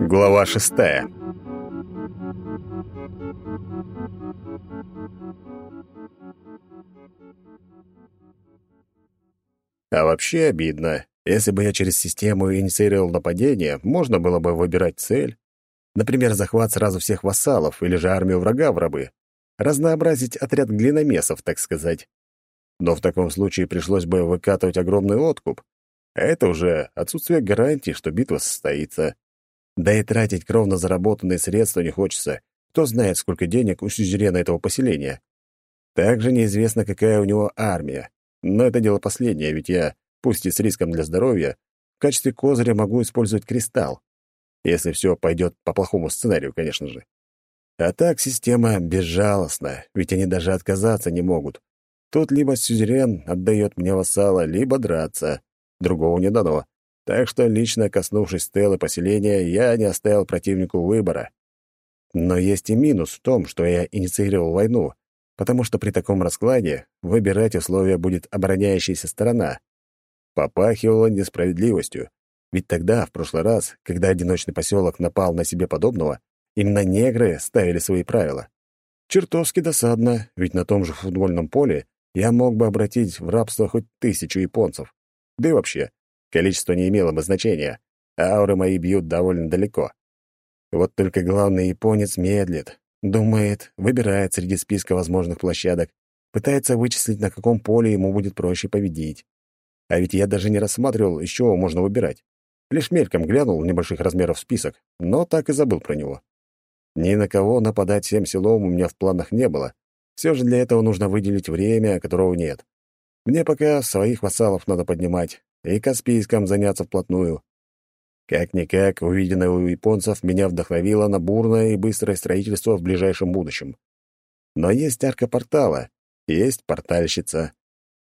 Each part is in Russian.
Глава шестая. А вообще обидно. Если бы я через систему инициировал нападение, можно было бы выбирать цель. Например, захват сразу всех вассалов или же армию врага в рабы. Разнообразить отряд глиномесов, так сказать. Но в таком случае пришлось бы выкатывать огромный откуп. А это уже отсутствие гарантии, что битва состоится. Да и тратить кровно заработанные средства не хочется. Кто знает, сколько денег у сюзерена этого поселения. Также неизвестно, какая у него армия. Но это дело последнее, ведь я, пусть и с риском для здоровья, в качестве козыря могу использовать кристалл. Если все пойдет по плохому сценарию, конечно же. А так система безжалостна, ведь они даже отказаться не могут. Тут либо сюзерен отдает мне вассала, либо драться. Другого не дано. Так что, лично коснувшись стелы поселения, я не оставил противнику выбора. Но есть и минус в том, что я инициировал войну, потому что при таком раскладе выбирать условия будет обороняющаяся сторона. Попахивало несправедливостью, ведь тогда, в прошлый раз, когда одиночный поселок напал на себе подобного, именно негры ставили свои правила. Чертовски досадно, ведь на том же футбольном поле я мог бы обратить в рабство хоть тысячу японцев. Да и вообще, количество не имело бы значения, ауры мои бьют довольно далеко. Вот только главный японец медлит, думает, выбирает среди списка возможных площадок, пытается вычислить, на каком поле ему будет проще победить. А ведь я даже не рассматривал, из чего можно выбирать. Лишь мельком глянул небольших размеров список, но так и забыл про него. Ни на кого нападать всем селом у меня в планах не было. Все же для этого нужно выделить время, которого нет. Мне пока своих вассалов надо поднимать и Каспийском заняться вплотную. Как-никак, увиденное у японцев меня вдохновило на бурное и быстрое строительство в ближайшем будущем. Но есть арка портала, есть портальщица.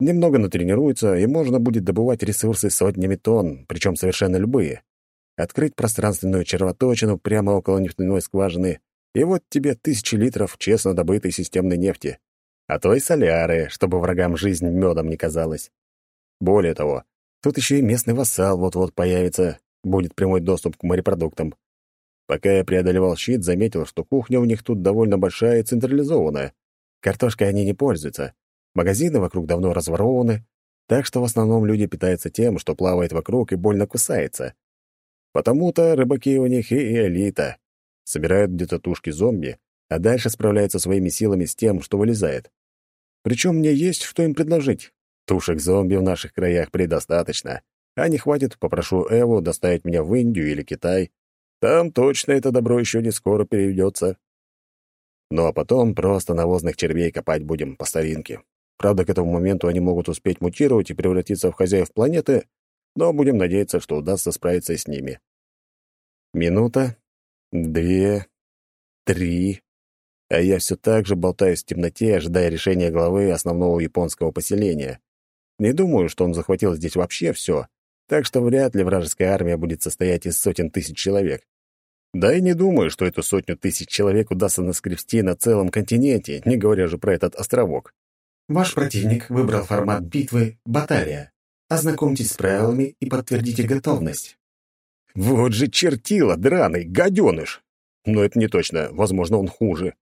Немного натренируется, и можно будет добывать ресурсы сотнями тонн, причем совершенно любые. Открыть пространственную червоточину прямо около нефтяной скважины, и вот тебе тысячи литров честно добытой системной нефти. А то и соляры, чтобы врагам жизнь медом не казалась. Более того, тут еще и местный вассал вот-вот появится, будет прямой доступ к морепродуктам. Пока я преодолевал щит, заметил, что кухня у них тут довольно большая и централизованная. Картошкой они не пользуются. Магазины вокруг давно разворованы, так что в основном люди питаются тем, что плавает вокруг и больно кусается. Потому-то рыбаки у них и элита. Собирают где-то тушки зомби, а дальше справляются своими силами с тем, что вылезает. Причем мне есть, что им предложить. Тушек зомби в наших краях предостаточно. А не хватит, попрошу Эву доставить меня в Индию или Китай. Там точно это добро еще не скоро переведется. Ну а потом просто навозных червей копать будем по старинке. Правда, к этому моменту они могут успеть мутировать и превратиться в хозяев планеты, но будем надеяться, что удастся справиться с ними. Минута, две, три, а я все так же болтаюсь в темноте, ожидая решения главы основного японского поселения. Не думаю, что он захватил здесь вообще все, так что вряд ли вражеская армия будет состоять из сотен тысяч человек. Да и не думаю, что эту сотню тысяч человек удастся наскрести на целом континенте, не говоря же про этот островок. Ваш противник выбрал формат битвы «Баталия». Ознакомьтесь с правилами и подтвердите готовность. Вот же чертила, драный, гаденыш! Но это не точно, возможно, он хуже.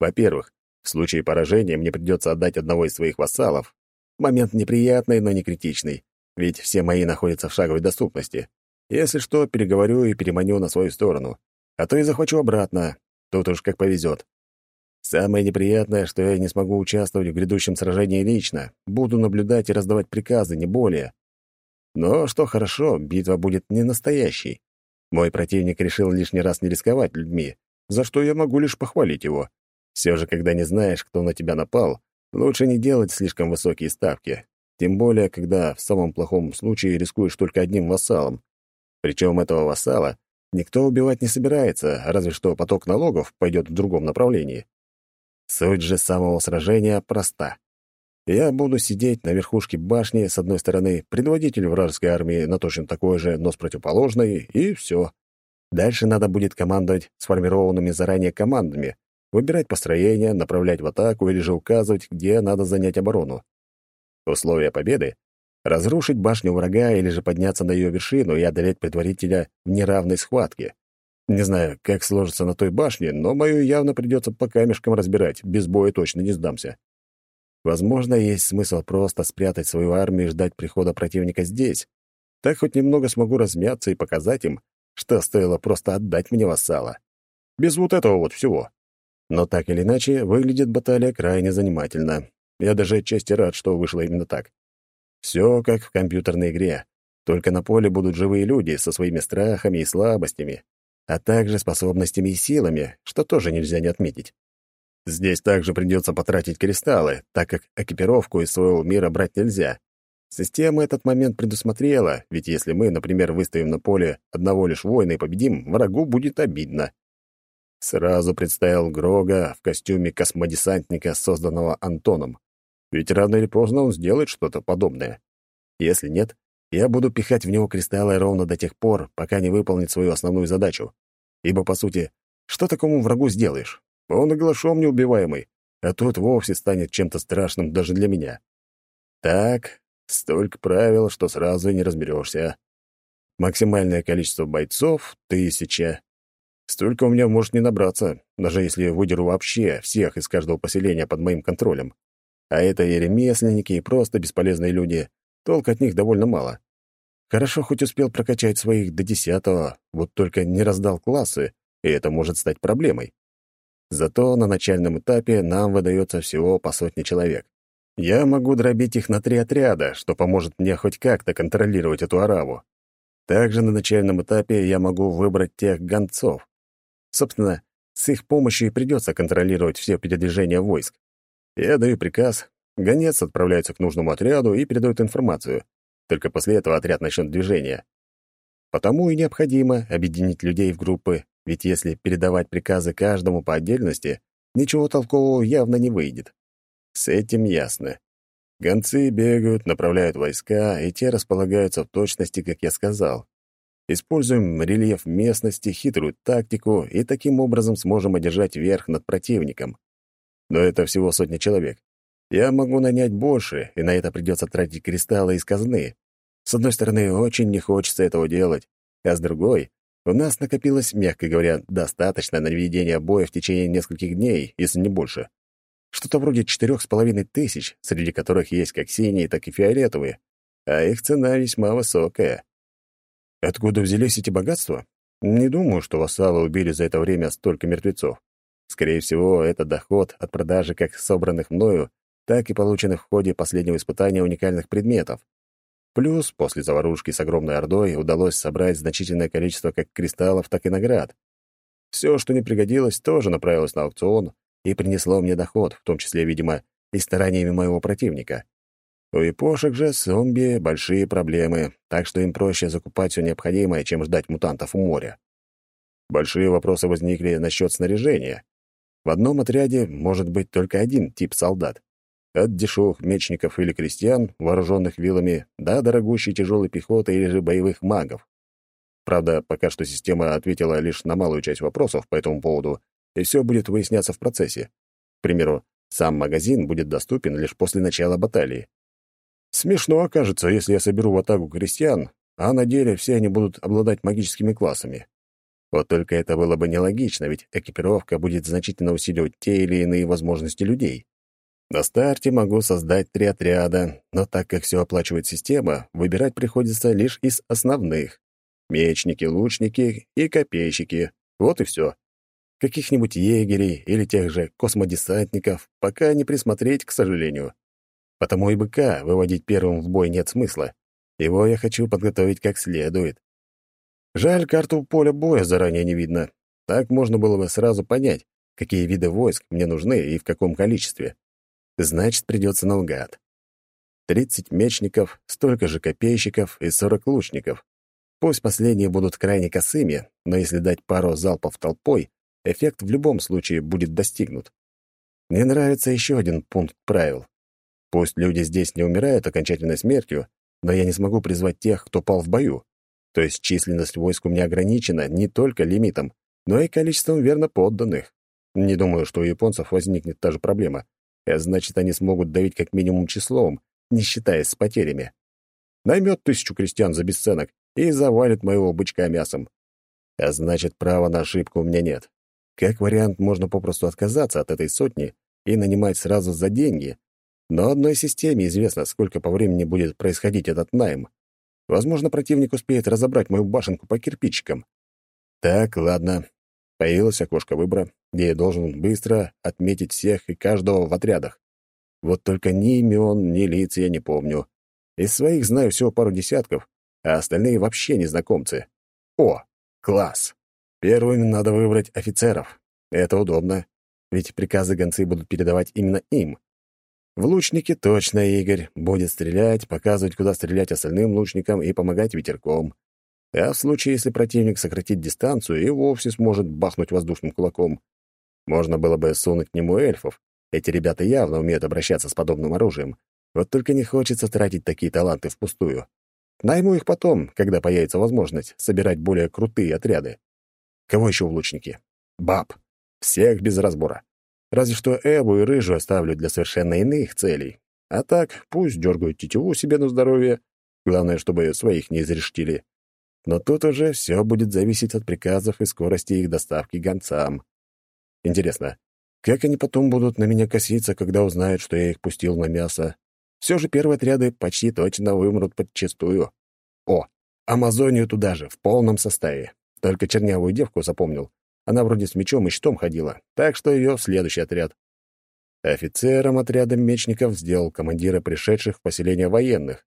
Во-первых, в случае поражения мне придется отдать одного из своих вассалов. Момент неприятный, но не критичный ведь все мои находятся в шаговой доступности. Если что, переговорю и переманю на свою сторону. А то и захвачу обратно. Тут уж как повезет. Самое неприятное, что я не смогу участвовать в грядущем сражении лично. Буду наблюдать и раздавать приказы, не более. Но, что хорошо, битва будет не настоящей. Мой противник решил лишний раз не рисковать людьми, за что я могу лишь похвалить его. Все же, когда не знаешь, кто на тебя напал, лучше не делать слишком высокие ставки. Тем более, когда в самом плохом случае рискуешь только одним вассалом. Причем этого вассала никто убивать не собирается, разве что поток налогов пойдет в другом направлении. Суть же самого сражения проста. Я буду сидеть на верхушке башни, с одной стороны, предводитель вражеской армии на точно такой же, но с противоположной, и все. Дальше надо будет командовать сформированными заранее командами, выбирать построение, направлять в атаку или же указывать, где надо занять оборону. Условия победы разрушить башню врага или же подняться на ее вершину и одолеть предварителя в неравной схватке. Не знаю, как сложится на той башне, но мою явно придется по камешкам разбирать, без боя точно не сдамся. Возможно, есть смысл просто спрятать свою армию и ждать прихода противника здесь. Так хоть немного смогу размяться и показать им, что стоило просто отдать мне вассала. Без вот этого вот всего. Но так или иначе, выглядит баталия крайне занимательно. Я даже отчасти рад, что вышло именно так. Все как в компьютерной игре. Только на поле будут живые люди со своими страхами и слабостями, а также способностями и силами, что тоже нельзя не отметить. Здесь также придется потратить кристаллы, так как экипировку из своего мира брать нельзя. Система этот момент предусмотрела, ведь если мы, например, выставим на поле одного лишь воина и победим, врагу будет обидно. Сразу представил Грога в костюме космодесантника, созданного Антоном. Ведь рано или поздно он сделает что-то подобное. Если нет, я буду пихать в него кристаллы ровно до тех пор, пока не выполнит свою основную задачу. Ибо, по сути, что такому врагу сделаешь? Он оглашом неубиваемый, а тут вовсе станет чем-то страшным даже для меня. Так, столько правил, что сразу и не разберешься. Максимальное количество бойцов — тысяча. Столько у меня может не набраться, даже если выдеру вообще всех из каждого поселения под моим контролем. А это и ремесленники, и просто бесполезные люди. Толк от них довольно мало. Хорошо хоть успел прокачать своих до десятого, вот только не раздал классы, и это может стать проблемой. Зато на начальном этапе нам выдается всего по сотне человек. Я могу дробить их на три отряда, что поможет мне хоть как-то контролировать эту араву. Также на начальном этапе я могу выбрать тех гонцов. Собственно, с их помощью и придется контролировать все передвижения войск. Я даю приказ, гонец отправляется к нужному отряду и передает информацию. Только после этого отряд начнет движение. Потому и необходимо объединить людей в группы, ведь если передавать приказы каждому по отдельности, ничего толкового явно не выйдет. С этим ясно. Гонцы бегают, направляют войска, и те располагаются в точности, как я сказал. Используем рельеф местности, хитрую тактику, и таким образом сможем одержать верх над противником. Но это всего сотня человек. Я могу нанять больше, и на это придется тратить кристаллы из казны. С одной стороны, очень не хочется этого делать, а с другой, у нас накопилось, мягко говоря, достаточно на ведение боя в течение нескольких дней, если не больше. Что-то вроде четырех с половиной тысяч, среди которых есть как синие, так и фиолетовые, а их цена весьма высокая. Откуда взялись эти богатства? Не думаю, что вассалы убили за это время столько мертвецов. Скорее всего, это доход от продажи как собранных мною, так и полученных в ходе последнего испытания уникальных предметов. Плюс, после заварушки с огромной ордой, удалось собрать значительное количество как кристаллов, так и наград. Все, что не пригодилось, тоже направилось на аукцион и принесло мне доход, в том числе, видимо, и стараниями моего противника. У япошек же с зомби большие проблемы, так что им проще закупать все необходимое, чем ждать мутантов у моря. Большие вопросы возникли насчет снаряжения. В одном отряде может быть только один тип солдат. От дешевых мечников или крестьян, вооруженных вилами, до дорогущей тяжелой пехоты или же боевых магов. Правда, пока что система ответила лишь на малую часть вопросов по этому поводу, и все будет выясняться в процессе. К примеру, сам магазин будет доступен лишь после начала баталии. Смешно окажется, если я соберу в атаку крестьян, а на деле все они будут обладать магическими классами. Вот только это было бы нелогично, ведь экипировка будет значительно усиливать те или иные возможности людей. На старте могу создать три отряда, но так как все оплачивает система, выбирать приходится лишь из основных. Мечники, лучники и копейщики. Вот и все. Каких-нибудь егерей или тех же космодесантников пока не присмотреть, к сожалению. Потому и быка выводить первым в бой нет смысла. Его я хочу подготовить как следует. Жаль, карту поля боя заранее не видно. Так можно было бы сразу понять, какие виды войск мне нужны и в каком количестве. Значит, придется наугад. Тридцать мечников, столько же копейщиков и сорок лучников. Пусть последние будут крайне косыми, но если дать пару залпов толпой, эффект в любом случае будет достигнут. Мне нравится еще один пункт правил. Пусть люди здесь не умирают окончательной смертью, но я не смогу призвать тех, кто пал в бою. То есть численность войск у меня ограничена не только лимитом, но и количеством верно подданных. Не думаю, что у японцев возникнет та же проблема а значит, они смогут давить как минимум числом, не считаясь с потерями. наймет тысячу крестьян за бесценок и завалит моего бычка мясом. А значит, права на ошибку у меня нет. Как вариант, можно попросту отказаться от этой сотни и нанимать сразу за деньги. Но одной системе известно, сколько по времени будет происходить этот найм. Возможно, противник успеет разобрать мою башенку по кирпичикам. Так, ладно. Появилось окошко выбора, где я должен быстро отметить всех и каждого в отрядах. Вот только ни имен, ни лиц я не помню. Из своих знаю всего пару десятков, а остальные вообще незнакомцы. О, класс! Первым надо выбрать офицеров. Это удобно, ведь приказы гонцы будут передавать именно им. В лучнике точно Игорь будет стрелять, показывать, куда стрелять остальным лучникам и помогать ветерком. А в случае, если противник сократит дистанцию, и вовсе сможет бахнуть воздушным кулаком. Можно было бы сунуть к нему эльфов. Эти ребята явно умеют обращаться с подобным оружием. Вот только не хочется тратить такие таланты впустую. Найму их потом, когда появится возможность собирать более крутые отряды. Кого еще в лучнике? Баб. Всех без разбора. Разве что Эву и Рыжу оставлю для совершенно иных целей. А так, пусть дергают тетиву себе на здоровье. Главное, чтобы своих не изрештили. Но тут уже все будет зависеть от приказов и скорости их доставки гонцам. Интересно, как они потом будут на меня коситься, когда узнают, что я их пустил на мясо? Все же первые отряды почти точно вымрут подчистую. О, Амазонию туда же, в полном составе. Только чернявую девку запомнил. Она вроде с мечом и щитом ходила, так что ее в следующий отряд. Офицером отряда мечников сделал командира пришедших в поселение военных.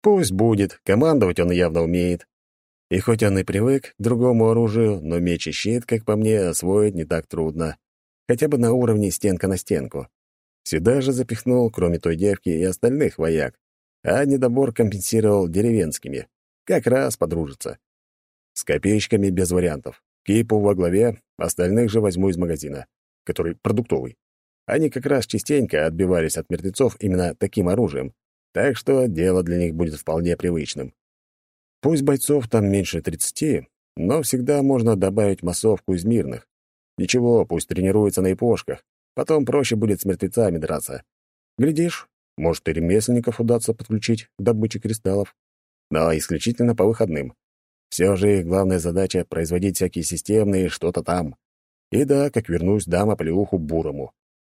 Пусть будет, командовать он явно умеет. И хоть он и привык к другому оружию, но меч и щит, как по мне, освоить не так трудно. Хотя бы на уровне стенка на стенку. Сюда же запихнул, кроме той девки, и остальных вояк, а недобор компенсировал деревенскими. Как раз подружится. С копеечками без вариантов. Кипу во главе, остальных же возьму из магазина, который продуктовый. Они как раз частенько отбивались от мертвецов именно таким оружием, так что дело для них будет вполне привычным. Пусть бойцов там меньше тридцати, но всегда можно добавить массовку из мирных. Ничего, пусть тренируется на япошках, потом проще будет с мертвецами драться. Глядишь, может и ремесленников удастся подключить к добыче кристаллов. Но исключительно по выходным. Все же их главная задача — производить всякие системные что-то там. И да, как вернусь, дам оплеуху бурому.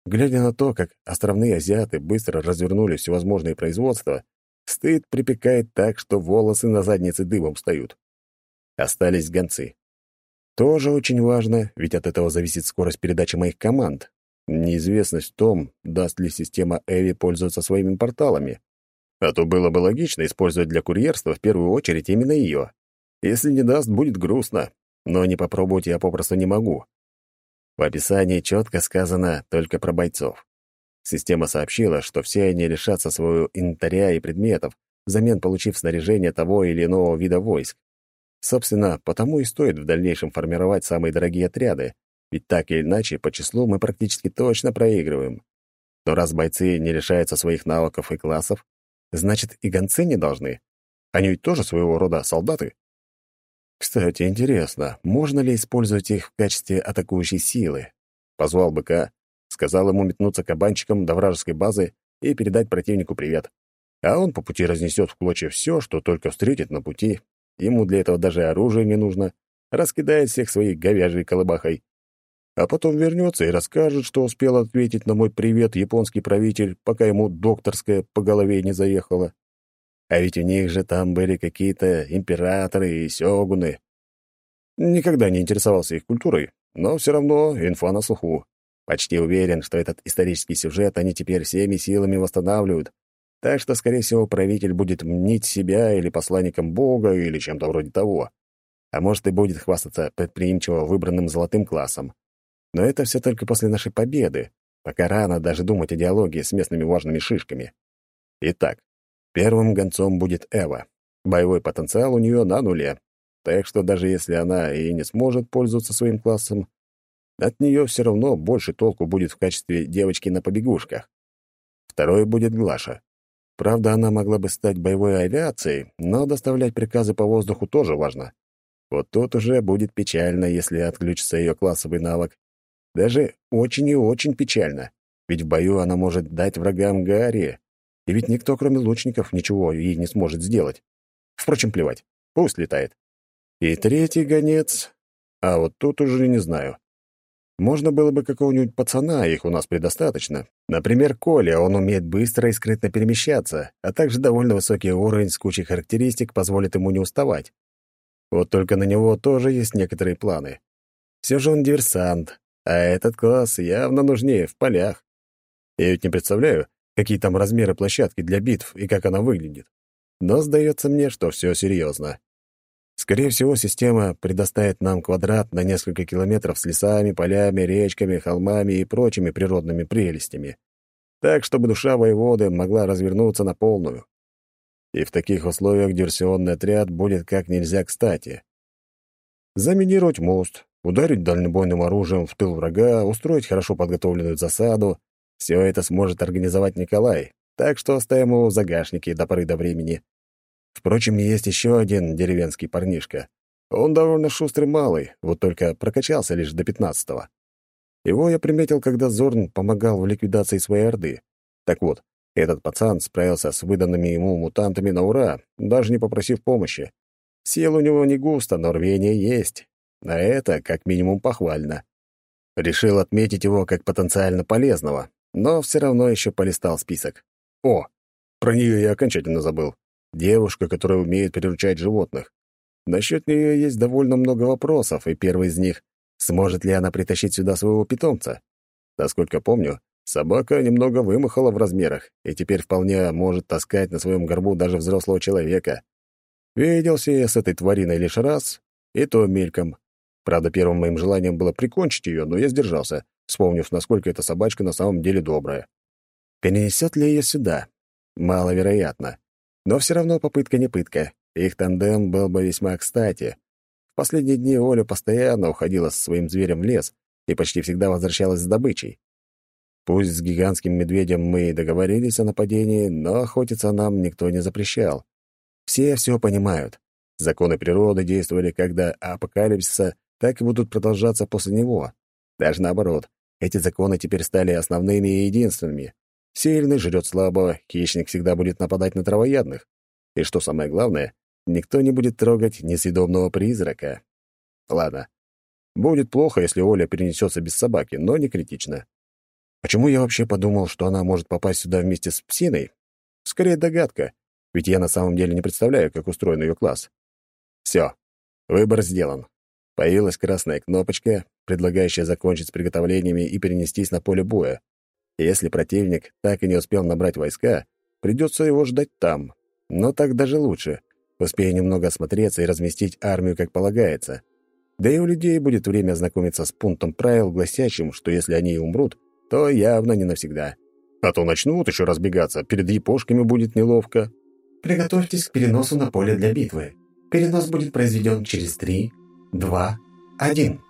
Глядя на то, как островные азиаты быстро развернули всевозможные производства, стыд припекает так, что волосы на заднице дыбом встают. Остались гонцы. Тоже очень важно, ведь от этого зависит скорость передачи моих команд. Неизвестность в том, даст ли система Эви пользоваться своими порталами. А то было бы логично использовать для курьерства в первую очередь именно ее. Если не даст, будет грустно, но не попробовать я попросту не могу. В описании четко сказано только про бойцов. Система сообщила, что все они лишатся своего инвентаря и предметов, взамен получив снаряжение того или иного вида войск. Собственно, потому и стоит в дальнейшем формировать самые дорогие отряды, ведь так или иначе по числу мы практически точно проигрываем. Но раз бойцы не лишаются своих навыков и классов, значит и гонцы не должны. Они ведь тоже своего рода солдаты. Кстати, интересно, можно ли использовать их в качестве атакующей силы? Позвал быка, сказал ему метнуться кабанчиком до вражеской базы и передать противнику привет. А он по пути разнесет в клочья все, что только встретит на пути. Ему для этого даже оружие не нужно. Раскидает всех своей говяжьей колыбахой. А потом вернется и расскажет, что успел ответить на мой привет японский правитель, пока ему докторская по голове не заехала. А ведь у них же там были какие-то императоры и сёгуны. Никогда не интересовался их культурой, но все равно инфа на слуху. Почти уверен, что этот исторический сюжет они теперь всеми силами восстанавливают. Так что, скорее всего, правитель будет мнить себя или посланником Бога, или чем-то вроде того. А может, и будет хвастаться предприимчиво выбранным золотым классом. Но это все только после нашей победы. Пока рано даже думать о диалоге с местными важными шишками. Итак, Первым гонцом будет Эва. Боевой потенциал у нее на нуле. Так что даже если она и не сможет пользоваться своим классом, от нее все равно больше толку будет в качестве девочки на побегушках. Второй будет Глаша. Правда, она могла бы стать боевой авиацией, но доставлять приказы по воздуху тоже важно. Вот тут уже будет печально, если отключится ее классовый навык. Даже очень и очень печально, ведь в бою она может дать врагам Гарри, И ведь никто, кроме лучников, ничего ей не сможет сделать. Впрочем, плевать. Пусть летает. И третий гонец... А вот тут уже не знаю. Можно было бы какого-нибудь пацана, их у нас предостаточно. Например, Коля, он умеет быстро и скрытно перемещаться, а также довольно высокий уровень с кучей характеристик позволит ему не уставать. Вот только на него тоже есть некоторые планы. Все же он диверсант, а этот класс явно нужнее в полях. Я ведь не представляю, какие там размеры площадки для битв и как она выглядит. Но сдается мне, что все серьезно. Скорее всего, система предоставит нам квадрат на несколько километров с лесами, полями, речками, холмами и прочими природными прелестями. Так, чтобы душа воеводы могла развернуться на полную. И в таких условиях диверсионный отряд будет как нельзя кстати. Заминировать мост, ударить дальнобойным оружием в тыл врага, устроить хорошо подготовленную засаду — все это сможет организовать Николай, так что оставим его в загашнике до поры до времени. Впрочем, есть еще один деревенский парнишка. Он довольно шустрый малый, вот только прокачался лишь до пятнадцатого. Его я приметил, когда Зорн помогал в ликвидации своей орды. Так вот, этот пацан справился с выданными ему мутантами на ура, даже не попросив помощи. Сил у него не густо, но рвение есть. А это, как минимум, похвально. Решил отметить его как потенциально полезного, но все равно еще полистал список. О, про нее я окончательно забыл. Девушка, которая умеет приручать животных. Насчет нее есть довольно много вопросов, и первый из них — сможет ли она притащить сюда своего питомца? Насколько помню, собака немного вымахала в размерах и теперь вполне может таскать на своем горбу даже взрослого человека. Виделся я с этой твариной лишь раз, и то мельком. Правда, первым моим желанием было прикончить ее, но я сдержался, вспомнив, насколько эта собачка на самом деле добрая. Перенесет ли ее сюда? Маловероятно. Но все равно попытка не пытка. Их тандем был бы весьма кстати. В последние дни Оля постоянно уходила со своим зверем в лес и почти всегда возвращалась с добычей. Пусть с гигантским медведем мы и договорились о нападении, но охотиться нам никто не запрещал. Все все понимают. Законы природы действовали как до апокалипсиса, так и будут продолжаться после него. Даже наоборот, эти законы теперь стали основными и единственными. Сильный жрет слабого, хищник всегда будет нападать на травоядных. И что самое главное, никто не будет трогать несъедобного призрака. Ладно. Будет плохо, если Оля перенесется без собаки, но не критично. Почему я вообще подумал, что она может попасть сюда вместе с псиной? Скорее догадка, ведь я на самом деле не представляю, как устроен ее класс. Все, выбор сделан. Появилась красная кнопочка, предлагающая закончить с приготовлениями и перенестись на поле боя. Если противник так и не успел набрать войска, придется его ждать там. Но так даже лучше. Успею немного осмотреться и разместить армию как полагается. Да и у людей будет время ознакомиться с пунктом правил, гласящим, что если они и умрут, то явно не навсегда. А то начнут еще разбегаться, перед япошками будет неловко. Приготовьтесь к переносу на поле для битвы. Перенос будет произведен через три, два, один.